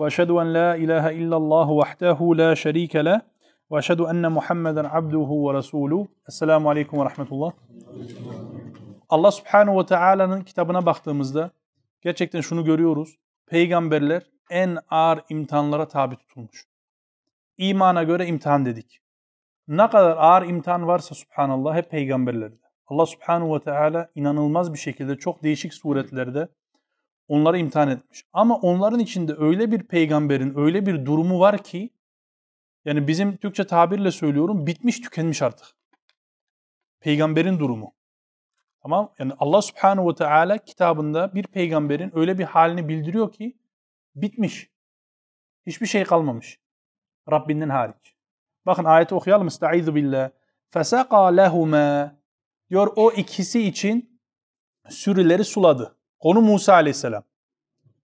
وأشهد أن لا إله إلا الله وحده لا شريك له وأشهد أن محمدا عبده ورسوله السلام عليكم ورحمة الله Allah Subhanahu ve Taala'nın kitabına baktığımızda gerçekten şunu görüyoruz. Peygamberler en ağır imtihanlara tabi tutulmuş. İmana göre imtihan dedik. Ne kadar ağır imtihan varsa subhanallah hep peygamberlerde. Allah subhanahu ve teala inanılmaz bir şekilde çok değişik suretlerde onları imtihan etmiş. Ama onların içinde öyle bir peygamberin öyle bir durumu var ki yani bizim Türkçe tabirle söylüyorum bitmiş tükenmiş artık. Peygamberin durumu. Tamam? Yani Allah subhanahu ve teala kitabında bir peygamberin öyle bir halini bildiriyor ki bitmiş. Hiçbir şey kalmamış. Rabbinden hariç. Bakın ayeti okuyalım. Estaizu billah. Fesaka lehuma diyor o ikisi için sürüleri suladı. Konu Musa aleyhisselam.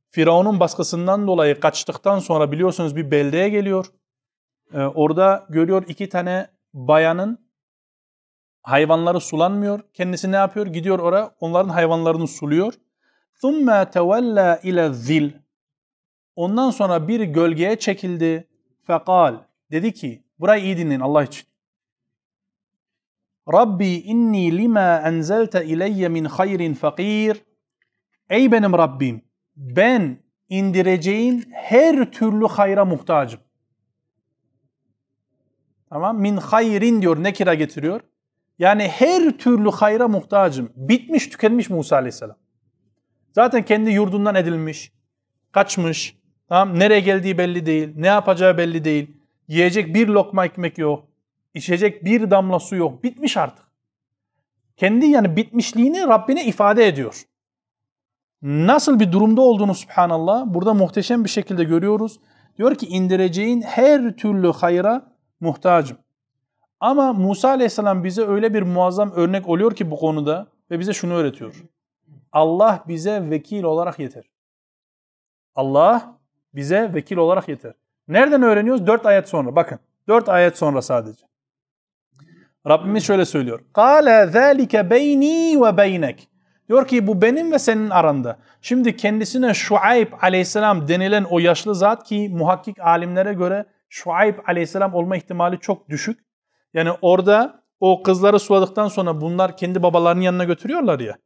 Firavun'un baskısından dolayı kaçtıktan sonra biliyorsunuz bir beldeye geliyor. Ee, orada görüyor iki tane bayanın hayvanları sulanmıyor. Kendisi ne yapıyor? Gidiyor oraya onların hayvanlarını suluyor. ثُمَّ تَوَلَّا اِلَى zil. Ondan sonra bir gölgeye çekildi. Fekal. Dedi ki, burayı iyi dinleyin Allah için. Rabbi inni lima enzelte ileyye min hayrin fakir. Ey benim Rabbim, ben indireceğin her türlü hayra muhtacım. Tamam, min hayrin diyor, nekira getiriyor. Yani her türlü hayra muhtacım. Bitmiş, tükenmiş Musa aleyhisselam. Zaten kendi yurdundan edilmiş, kaçmış, tamam, nereye geldiği belli değil, ne yapacağı belli değil. Yiyecek bir lokma ekmek yok, içecek bir damla su yok, bitmiş artık. Kendi yani bitmişliğini Rabbine ifade ediyor Nasıl bir durumda olduğunu subhanallah burada muhteşem bir şekilde görüyoruz. Diyor ki indireceğin her türlü hayra muhtacım. Ama Musa aleyhisselam bize öyle bir muazzam örnek oluyor ki bu konuda ve bize şunu öğretiyor. Allah bize vekil olarak yeter. Allah bize vekil olarak yeter. Nereden öğreniyoruz? Dört ayet sonra. Bakın. Dört ayet sonra sadece. Rabbimiz şöyle söylüyor. قَالَ ذَٰلِكَ بَيْنِي وَبَيْنَكَ Diyor ki bu benim ve senin aranda. Şimdi kendisine Şuayb aleyhisselam denilen o yaşlı zat ki muhakkik alimlere göre Şuayb aleyhisselam olma ihtimali çok düşük. Yani orada o kızları suladıktan sonra bunlar kendi babalarının yanına götürüyorlar ya.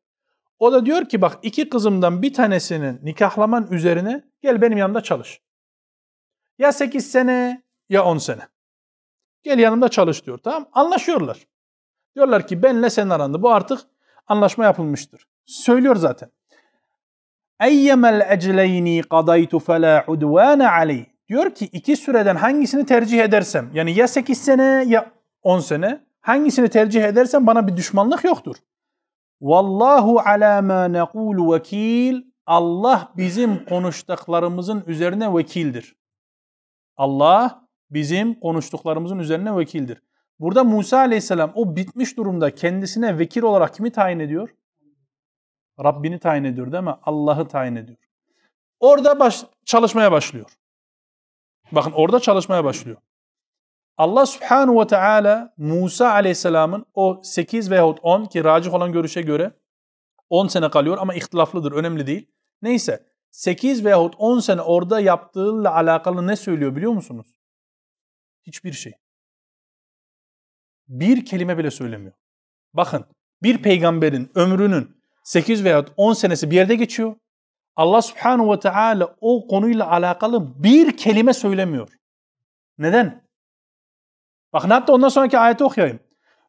O da diyor ki bak iki kızımdan bir tanesinin nikahlaman üzerine gel benim yanımda çalış. Ya 8 sene ya 10 sene. Gel yanımda çalış diyor. Tamam anlaşıyorlar. Diyorlar ki benle senin aranda. Bu artık anlaşma yapılmıştır. Söylüyor zaten. Eyyemel ecleyni kadaytu fela udvane aleyh. Diyor ki iki süreden hangisini tercih edersem yani ya 8 sene ya 10 sene hangisini tercih edersem bana bir düşmanlık yoktur. Vallahu ala ma nekulu vekil. Allah bizim konuştuklarımızın üzerine vekildir. Allah bizim konuştuklarımızın üzerine vekildir. Burada Musa aleyhisselam o bitmiş durumda kendisine vekil olarak kimi tayin ediyor? Rabbini tayin ediyor değil mi? Allah'ı tayin ediyor. Orada baş, çalışmaya başlıyor. Bakın orada çalışmaya başlıyor. Allah subhanahu ve teala Musa aleyhisselamın o 8 veyahut 10 ki racih olan görüşe göre 10 sene kalıyor ama ihtilaflıdır önemli değil. Neyse 8 veyahut 10 sene orada yaptığıyla alakalı ne söylüyor biliyor musunuz? Hiçbir şey Bir kelime bile söylemiyor. Bakın bir peygamberin ömrünün 8 veyahut 10 senesi bir yerde geçiyor. Allah subhanahu ve teala o konuyla alakalı bir kelime söylemiyor. Neden? Bakın hatta ondan sonraki ayeti okuyayım.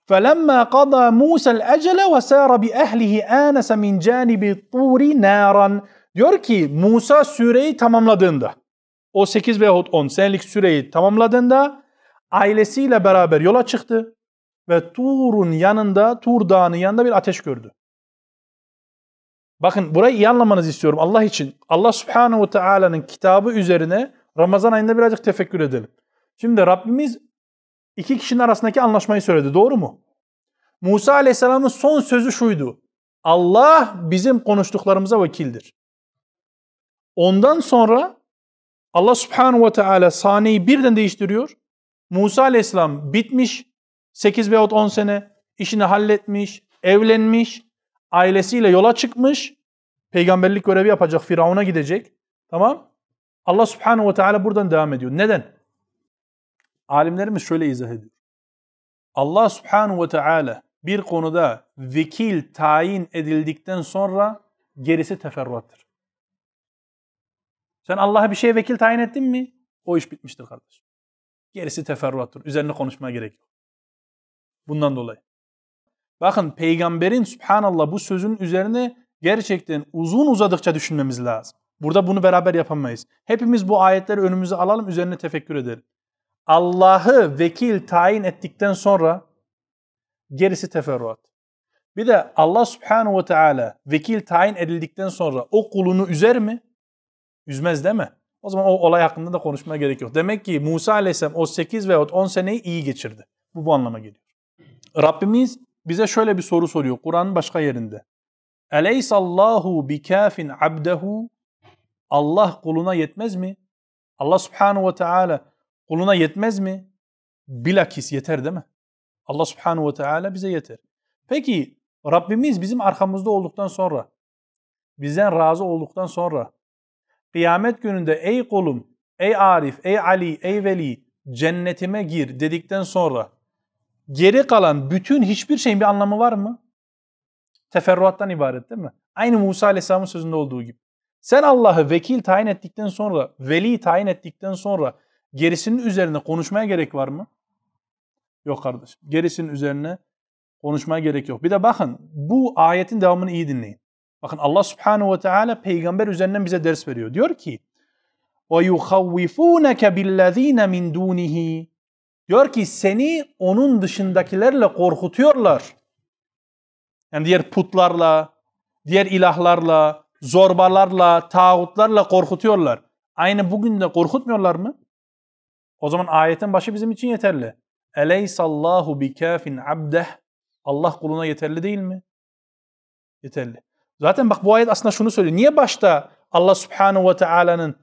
فَلَمَّا قَضَى مُوسَى الْأَجَلَ وَسَارَ بِأَهْلِهِ آنَسَ مِنْ جَانِبِ الطُّورِ نَارًا Diyor ki Musa süreyi tamamladığında, o 8 veyahut 10 senelik süreyi tamamladığında ailesiyle beraber yola çıktı ve Tur'un yanında, Tur Dağı'nın yanında bir ateş gördü. Bakın burayı iyi anlamanızı istiyorum Allah için. Allah Subhanahu ve Taala'nın kitabı üzerine Ramazan ayında birazcık tefekkür edelim. Şimdi Rabbimiz iki kişinin arasındaki anlaşmayı söyledi. Doğru mu? Musa Aleyhisselam'ın son sözü şuydu. Allah bizim konuştuklarımıza vekildir. Ondan sonra Allah Subhanahu ve Teala sahneyi birden değiştiriyor. Musa Aleyhisselam bitmiş 8 veyahut 10 sene işini halletmiş, evlenmiş, ailesiyle yola çıkmış, peygamberlik görevi yapacak, Firavun'a gidecek. Tamam? Allah Subhanahu ve Teala buradan devam ediyor. Neden? Alimlerimiz şöyle izah ediyor. Allah Subhanahu ve Teala bir konuda vekil tayin edildikten sonra gerisi teferruattır. Sen Allah'a bir şeye vekil tayin ettin mi? O iş bitmiştir kardeşim. Gerisi teferruattır. Üzerine konuşmaya gerek yok. Bundan dolayı. Bakın peygamberin subhanallah bu sözün üzerine gerçekten uzun uzadıkça düşünmemiz lazım. Burada bunu beraber yapamayız. Hepimiz bu ayetleri önümüze alalım, üzerine tefekkür edelim. Allah'ı vekil tayin ettikten sonra gerisi teferruat. Bir de Allah subhanahu ve teala vekil tayin edildikten sonra o kulunu üzer mi? Üzmez değil mi? O zaman o olay hakkında da konuşmaya gerek yok. Demek ki Musa aleyhisselam o 8 veyahut 10 seneyi iyi geçirdi. Bu bu anlama geliyor. Rabbimiz bize şöyle bir soru soruyor Kur'an'ın başka yerinde. Aleysallahu bikafin abdehu Allah kuluna yetmez mi? Allah subhanahu ve teala kuluna yetmez mi? Bilakis yeter değil mi? Allah subhanahu ve teala bize yeter. Peki Rabbimiz bizim arkamızda olduktan sonra, bizden razı olduktan sonra, kıyamet gününde ey kulum, ey Arif, ey Ali, ey Veli cennetime gir dedikten sonra geri kalan bütün hiçbir şeyin bir anlamı var mı? Teferruattan ibaret değil mi? Aynı Musa Aleyhisselam'ın sözünde olduğu gibi. Sen Allah'ı vekil tayin ettikten sonra, veli tayin ettikten sonra gerisinin üzerine konuşmaya gerek var mı? Yok kardeşim. Gerisinin üzerine konuşmaya gerek yok. Bir de bakın bu ayetin devamını iyi dinleyin. Bakın Allah Subhanahu ve Teala peygamber üzerinden bize ders veriyor. Diyor ki: "Ve yuhavvifunke billezine min dunihi." Diyor ki seni onun dışındakilerle korkutuyorlar. Yani diğer putlarla, diğer ilahlarla, zorbalarla, tağutlarla korkutuyorlar. Aynı bugün de korkutmuyorlar mı? O zaman ayetin başı bizim için yeterli. Eleysallahu bikafin abdeh. Allah kuluna yeterli değil mi? Yeterli. Zaten bak bu ayet aslında şunu söylüyor. Niye başta Allah subhanahu ve teala'nın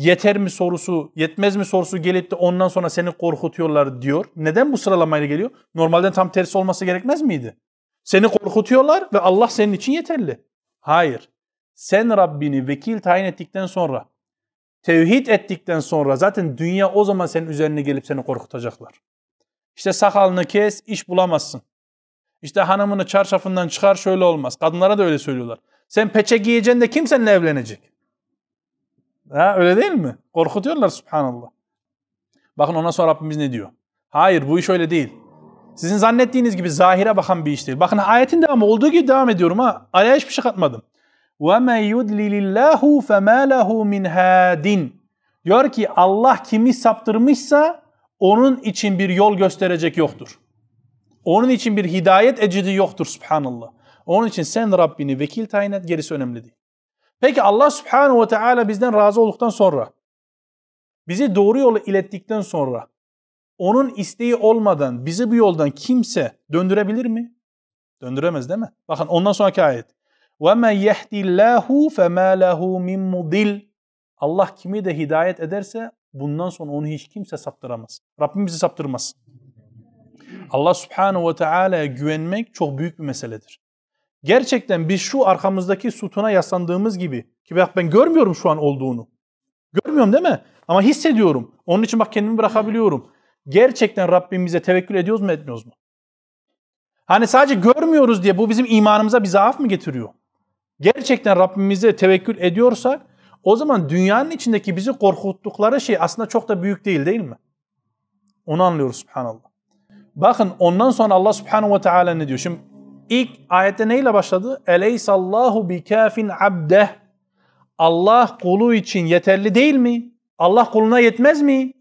yeter mi sorusu, yetmez mi sorusu gelip de ondan sonra seni korkutuyorlar diyor. Neden bu sıralamayla geliyor? Normalden tam tersi olması gerekmez miydi? Seni korkutuyorlar ve Allah senin için yeterli. Hayır. Sen Rabbini vekil tayin ettikten sonra, tevhid ettikten sonra zaten dünya o zaman senin üzerine gelip seni korkutacaklar. İşte sakalını kes, iş bulamazsın. İşte hanımını çarşafından çıkar şöyle olmaz. Kadınlara da öyle söylüyorlar. Sen peçe giyeceksin de kim seninle evlenecek? Ha, öyle değil mi? Korkutuyorlar subhanallah. Bakın ondan sonra Rabbimiz ne diyor? Hayır bu iş öyle değil. Sizin zannettiğiniz gibi zahire bakan bir iş değil. Bakın ayetin devamı olduğu gibi devam ediyorum ha. Araya hiçbir şey katmadım. وَمَنْ يُدْلِلِ اللّٰهُ فَمَا لَهُ مِنْ هَادٍ Diyor ki Allah kimi saptırmışsa onun için bir yol gösterecek yoktur. Onun için bir hidayet ecidi yoktur subhanallah. Onun için sen Rabbini vekil tayin et gerisi önemli değil. Peki Allah subhanahu ve teala bizden razı olduktan sonra, bizi doğru yola ilettikten sonra, onun isteği olmadan bizi bu yoldan kimse döndürebilir mi? Döndüremez değil mi? Bakın ondan sonraki ayet. وَمَنْ يَهْدِ اللّٰهُ فَمَا لَهُ مِنْ مُضِلٍ Allah kimi de hidayet ederse bundan sonra onu hiç kimse saptıramaz. Rabbim bizi saptırmaz. Allah subhanahu ve teala'ya güvenmek çok büyük bir meseledir. Gerçekten biz şu arkamızdaki sütuna yaslandığımız gibi ki bak ben görmüyorum şu an olduğunu. Görmüyorum değil mi? Ama hissediyorum. Onun için bak kendimi bırakabiliyorum. Gerçekten Rabbimize tevekkül ediyoruz mu etmiyoruz mu? Hani sadece görmüyoruz diye bu bizim imanımıza bir zaaf mı getiriyor? Gerçekten Rabbimize tevekkül ediyorsak o zaman dünyanın içindeki bizi korkuttukları şey aslında çok da büyük değil değil mi? Onu anlıyoruz subhanallah. Bakın ondan sonra Allah subhanahu ve teala ne diyor? Şimdi ilk ayette neyle başladı? Eleysallahu bikafin abdeh. Allah kulu için yeterli değil mi? Allah kuluna yetmez mi?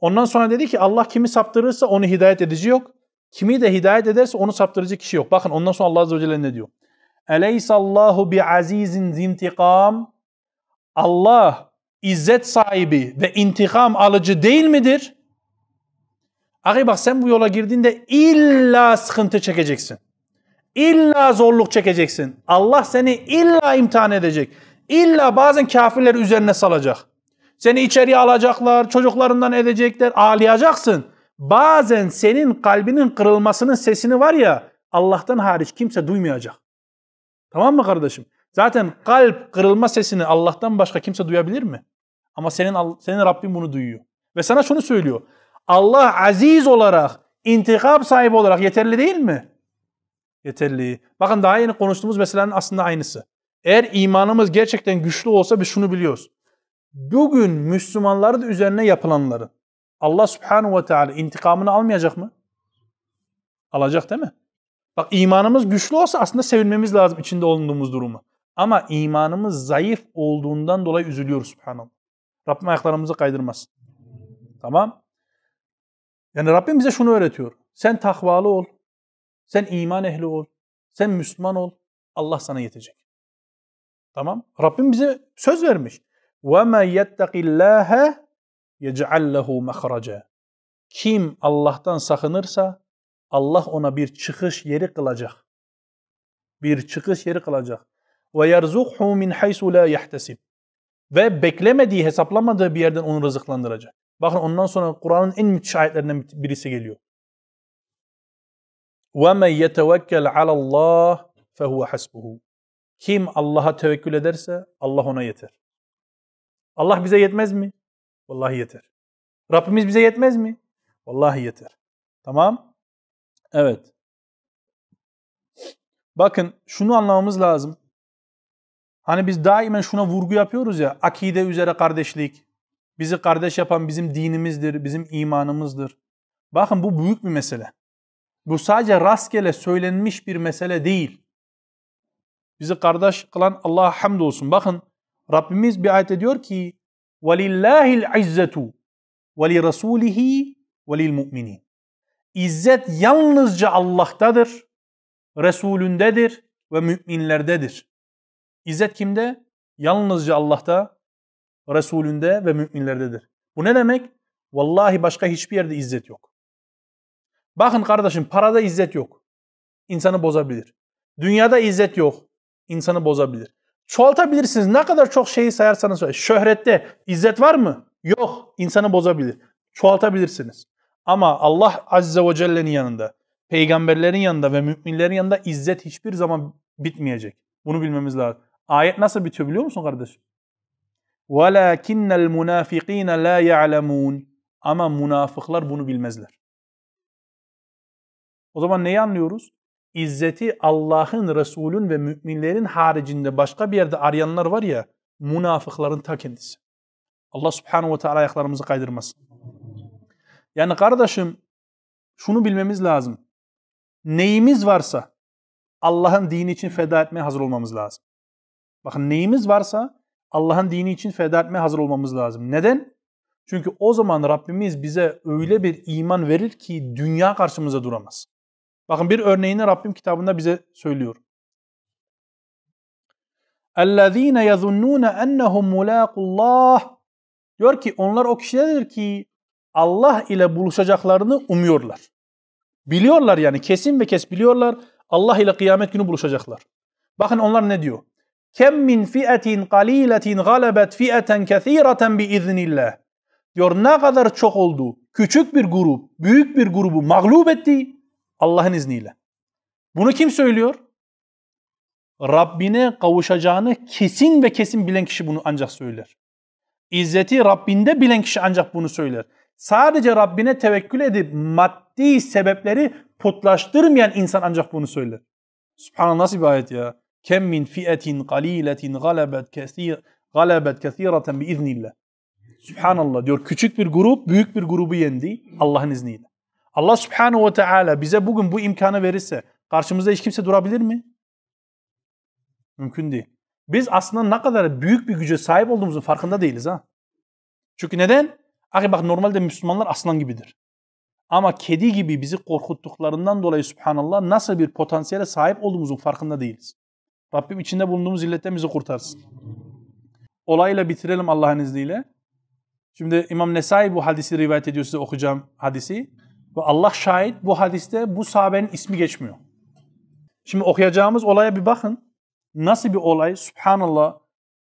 Ondan sonra dedi ki Allah kimi saptırırsa onu hidayet edici yok. Kimi de hidayet ederse onu saptırıcı kişi yok. Bakın ondan sonra Allah Azze ve Celle ne diyor? Eleysallahu bi azizin zintikam. Allah izzet sahibi ve intikam alıcı değil midir? Ahi bak sen bu yola girdiğinde illa sıkıntı çekeceksin. İlla zorluk çekeceksin. Allah seni illa imtihan edecek. İlla bazen kafirler üzerine salacak. Seni içeriye alacaklar, çocuklarından edecekler, ağlayacaksın. Bazen senin kalbinin kırılmasının sesini var ya Allah'tan hariç kimse duymayacak. Tamam mı kardeşim? Zaten kalp kırılma sesini Allah'tan başka kimse duyabilir mi? Ama senin senin Rabbin bunu duyuyor. Ve sana şunu söylüyor. Allah aziz olarak, intikam sahibi olarak yeterli değil mi? Yeterli. Bakın daha yeni konuştuğumuz meselenin aslında aynısı. Eğer imanımız gerçekten güçlü olsa biz şunu biliyoruz. Bugün Müslümanların üzerine yapılanları Allah subhanahu ve teala intikamını almayacak mı? Alacak değil mi? Bak imanımız güçlü olsa aslında sevinmemiz lazım içinde bulunduğumuz durumu. Ama imanımız zayıf olduğundan dolayı üzülüyoruz subhanallah. Rabbim ayaklarımızı kaydırmasın. Tamam. Yani Rabbim bize şunu öğretiyor. Sen takvalı ol. Sen iman ehli ol. Sen Müslüman ol. Allah sana yetecek. Tamam. Rabbim bize söz vermiş. وَمَا يَتَّقِ اللّٰهَ يَجْعَلْ لَهُ مَخْرَجًا Kim Allah'tan sakınırsa Allah ona bir çıkış yeri kılacak. Bir çıkış yeri kılacak. وَيَرْزُقْهُ مِنْ حَيْسُ لَا يَحْتَسِبْ Ve beklemediği, hesaplamadığı bir yerden onu rızıklandıracak. Bakın ondan sonra Kur'an'ın en müthiş ayetlerinden birisi geliyor. وَمَنْ يَتَوَكَّلْ عَلَى اللّٰهِ فَهُوَ حَسْبُهُ Kim Allah'a tevekkül ederse Allah ona yeter. Allah bize yetmez mi? Vallahi yeter. Rabbimiz bize yetmez mi? Vallahi yeter. Tamam? Evet. Bakın şunu anlamamız lazım. Hani biz daima şuna vurgu yapıyoruz ya, akide üzere kardeşlik, bizi kardeş yapan bizim dinimizdir, bizim imanımızdır. Bakın bu büyük bir mesele. Bu sadece rastgele söylenmiş bir mesele değil. Bizi kardeş kılan Allah'a hamdolsun. Bakın Rabbimiz bir ayet diyor ki وَلِلَّهِ الْعِزَّةُ وَلِرَسُولِهِ وَلِلْمُؤْمِنِينَ İzzet yalnızca Allah'tadır, Resulündedir ve müminlerdedir. İzzet kimde? Yalnızca Allah'ta, Resulünde ve müminlerdedir. Bu ne demek? Vallahi başka hiçbir yerde izzet yok. Bakın kardeşim parada izzet yok. İnsanı bozabilir. Dünyada izzet yok. İnsanı bozabilir. Çoğaltabilirsiniz. Ne kadar çok şeyi sayarsanız söyleyin. Şöhrette izzet var mı? Yok. İnsanı bozabilir. Çoğaltabilirsiniz. Ama Allah Azze ve Celle'nin yanında, peygamberlerin yanında ve müminlerin yanında izzet hiçbir zaman bitmeyecek. Bunu bilmemiz lazım. Ayet nasıl bitiyor biliyor musun kardeşim? وَلَاكِنَّ الْمُنَافِقِينَ لَا يَعْلَمُونَ Ama münafıklar bunu bilmezler. O zaman neyi anlıyoruz? İzzeti Allah'ın, Resul'ün ve müminlerin haricinde başka bir yerde arayanlar var ya, münafıkların ta kendisi. Allah subhanahu ve teala ayaklarımızı kaydırmasın. Yani kardeşim, şunu bilmemiz lazım. Neyimiz varsa Allah'ın dini için feda etmeye hazır olmamız lazım. Bakın neyimiz varsa Allah'ın dini için feda etmeye hazır olmamız lazım. Neden? Çünkü o zaman Rabbimiz bize öyle bir iman verir ki dünya karşımıza duramaz. Bakın bir örneğini Rabbim kitabında bize söylüyor. اَلَّذ۪ينَ يَظُنُّونَ اَنَّهُمْ مُلَاقُ اللّٰهِ Diyor ki onlar o kişilerdir ki Allah ile buluşacaklarını umuyorlar. Biliyorlar yani kesin ve kes biliyorlar Allah ile kıyamet günü buluşacaklar. Bakın onlar ne diyor? Kem min fi'etin qaliletin galabet fi'eten kesireten bi iznillah. Diyor ne kadar çok oldu. Küçük bir grup, büyük bir grubu mağlup etti Allah'ın izniyle. Bunu kim söylüyor? Rabbine kavuşacağını kesin ve kesin bilen kişi bunu ancak söyler. İzzeti Rabbinde bilen kişi ancak bunu söyler. Sadece Rabbine tevekkül edip maddi sebepleri putlaştırmayan insan ancak bunu söyler. Subhanallah nasıl bir ayet ya. Kem min fi'etin qaliletin galabet kesir galabet kesireten bi iznillah. Subhanallah diyor küçük bir grup büyük bir grubu yendi Allah'ın izniyle. Allah subhanahu ve teala bize bugün bu imkanı verirse karşımızda hiç kimse durabilir mi? Mümkün değil. Biz aslında ne kadar büyük bir güce sahip olduğumuzun farkında değiliz ha. Çünkü neden? Ahi bak normalde Müslümanlar aslan gibidir. Ama kedi gibi bizi korkuttuklarından dolayı subhanallah nasıl bir potansiyele sahip olduğumuzun farkında değiliz. Rabbim içinde bulunduğumuz illetten bizi kurtarsın. Olayla bitirelim Allah'ın izniyle. Şimdi İmam Nesai bu hadisi rivayet ediyor size okuyacağım hadisi. Ve Allah şahit bu hadiste bu sahabenin ismi geçmiyor. Şimdi okuyacağımız olaya bir bakın. Nasıl bir olay? Subhanallah.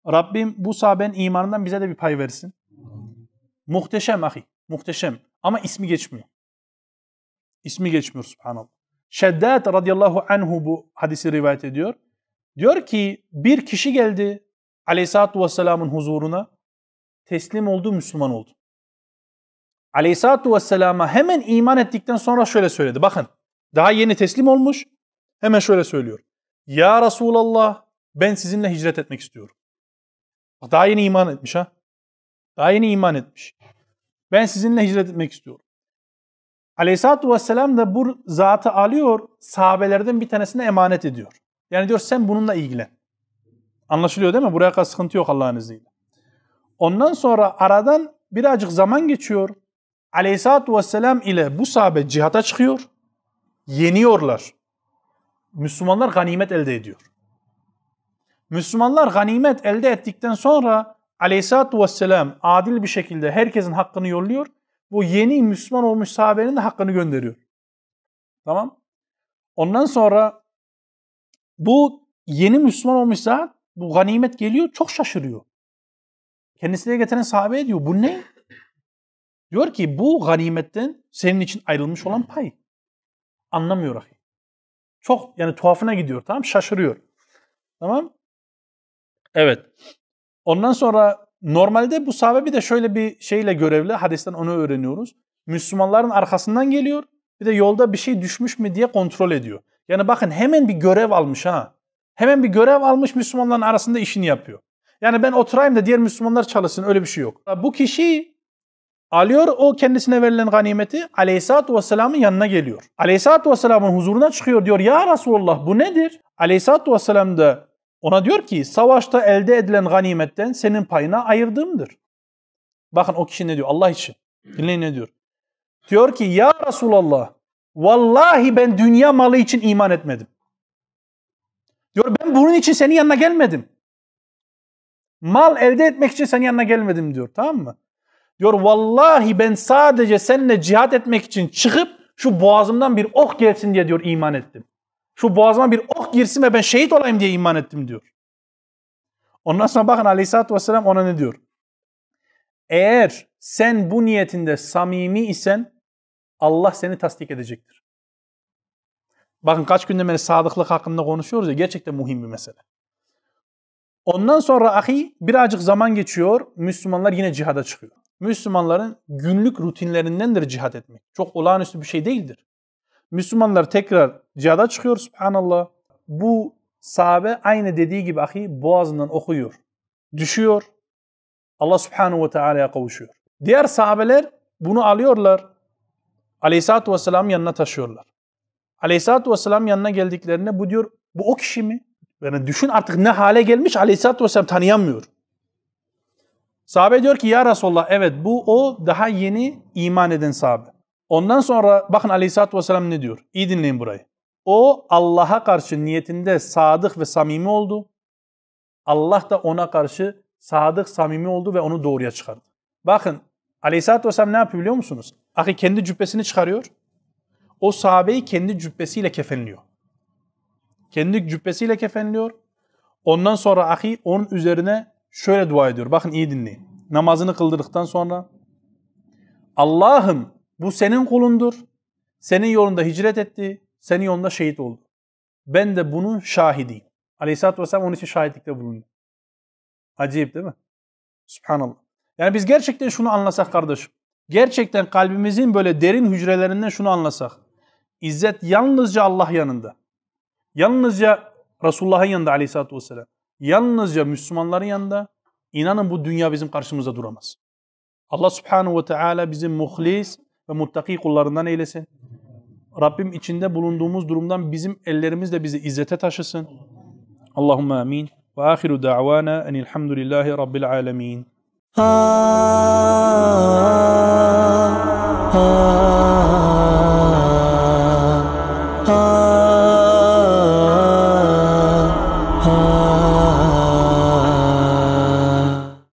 Rabbim bu sahabenin imanından bize de bir pay versin. Muhteşem ahi. Muhteşem. Ama ismi geçmiyor. İsmi geçmiyor subhanallah. Şeddat radıyallahu anhu bu hadisi rivayet ediyor. Diyor ki bir kişi geldi aleyhissalatü vesselamın huzuruna teslim oldu Müslüman oldu. Aleyhissalatü vesselama hemen iman ettikten sonra şöyle söyledi. Bakın daha yeni teslim olmuş hemen şöyle söylüyor. Ya Resulallah ben sizinle hicret etmek istiyorum. Daha yeni iman etmiş ha. Daha yeni iman etmiş. Ben sizinle hicret etmek istiyorum. Aleyhisselatü Vesselam da bu zatı alıyor, sahabelerden bir tanesine emanet ediyor. Yani diyor sen bununla ilgilen. Anlaşılıyor değil mi? Buraya kadar sıkıntı yok Allah'ın izniyle. Ondan sonra aradan birazcık zaman geçiyor. Aleyhisselatü Vesselam ile bu sahabe cihata çıkıyor. Yeniyorlar. Müslümanlar ganimet elde ediyor. Müslümanlar ganimet elde ettikten sonra Aleyhisselatü Vesselam adil bir şekilde herkesin hakkını yolluyor. Bu yeni Müslüman olmuş sahabenin de hakkını gönderiyor. Tamam. Ondan sonra bu yeni Müslüman olmuş zat bu ganimet geliyor çok şaşırıyor. Kendisine getiren sahabe diyor bu ne? Diyor ki bu ganimetten senin için ayrılmış olan pay. Anlamıyor ahi. Çok yani tuhafına gidiyor tamam şaşırıyor. Tamam. Evet. Ondan sonra normalde bu sahabe bir de şöyle bir şeyle görevli. Hadisten onu öğreniyoruz. Müslümanların arkasından geliyor. Bir de yolda bir şey düşmüş mü diye kontrol ediyor. Yani bakın hemen bir görev almış ha. Hemen bir görev almış Müslümanların arasında işini yapıyor. Yani ben oturayım da diğer Müslümanlar çalışsın öyle bir şey yok. Bu kişi alıyor o kendisine verilen ganimeti Aleyhisselatü Vesselam'ın yanına geliyor. Aleyhisselatü Vesselam'ın huzuruna çıkıyor diyor ya Resulullah bu nedir? Aleyhisselatü Vesselam da ona diyor ki savaşta elde edilen ganimetten senin payına ayırdığımdır. Bakın o kişi ne diyor Allah için. Dinleyin ne diyor. Diyor ki ya Resulallah vallahi ben dünya malı için iman etmedim. Diyor ben bunun için senin yanına gelmedim. Mal elde etmek için senin yanına gelmedim diyor tamam mı? Diyor vallahi ben sadece seninle cihat etmek için çıkıp şu boğazımdan bir ok gelsin diye diyor iman ettim. Şu boğazıma bir ok girsin ve ben şehit olayım diye iman ettim diyor. Ondan sonra bakın aleyhissalatü vesselam ona ne diyor? Eğer sen bu niyetinde samimi isen Allah seni tasdik edecektir. Bakın kaç günden beri sadıklık hakkında konuşuyoruz ya gerçekten muhim bir mesele. Ondan sonra ahi birazcık zaman geçiyor. Müslümanlar yine cihada çıkıyor. Müslümanların günlük rutinlerindendir cihad etmek. Çok olağanüstü bir şey değildir. Müslümanlar tekrar cihada çıkıyor subhanallah. Bu sahabe aynı dediği gibi ahi boğazından okuyor. Düşüyor. Allah subhanahu ve teala'ya kavuşuyor. Diğer sahabeler bunu alıyorlar. Aleyhisselatü Vesselam yanına taşıyorlar. Aleyhisselatü Vesselam yanına geldiklerinde bu diyor bu o kişi mi? Yani düşün artık ne hale gelmiş Aleyhisselatü Vesselam tanıyamıyor. Sahabe diyor ki ya Resulallah evet bu o daha yeni iman eden sahabe. Ondan sonra bakın Aleyhisselatü Vesselam ne diyor? İyi dinleyin burayı. O Allah'a karşı niyetinde sadık ve samimi oldu. Allah da ona karşı sadık, samimi oldu ve onu doğruya çıkardı. Bakın Aleyhisselatü Vesselam ne yapıyor biliyor musunuz? Ahi kendi cübbesini çıkarıyor. O sahabeyi kendi cübbesiyle kefenliyor. Kendi cübbesiyle kefenliyor. Ondan sonra ahi onun üzerine şöyle dua ediyor. Bakın iyi dinleyin. Namazını kıldırdıktan sonra Allah'ım bu senin kulundur. Senin yolunda hicret etti. Senin yolunda şehit oldu. Ben de bunun şahidiyim. Aleyhisselatü Vesselam onun için şahitlikte bulunuyor. Acayip değil mi? Subhanallah. Yani biz gerçekten şunu anlasak kardeşim. Gerçekten kalbimizin böyle derin hücrelerinden şunu anlasak. İzzet yalnızca Allah yanında. Yalnızca Resulullah'ın yanında aleyhissalatü vesselam yalnızca Müslümanların yanında inanın bu dünya bizim karşımıza duramaz. Allah subhanahu ve teala bizim muhlis ve muttaki kullarından eylesin. Rabbim içinde bulunduğumuz durumdan bizim ellerimizle bizi izzete taşısın. Allahümme amin. Ve ahiru da'vana enilhamdülillahi rabbil alemin. Ah, ah, ah.